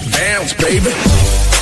that bounce, baby.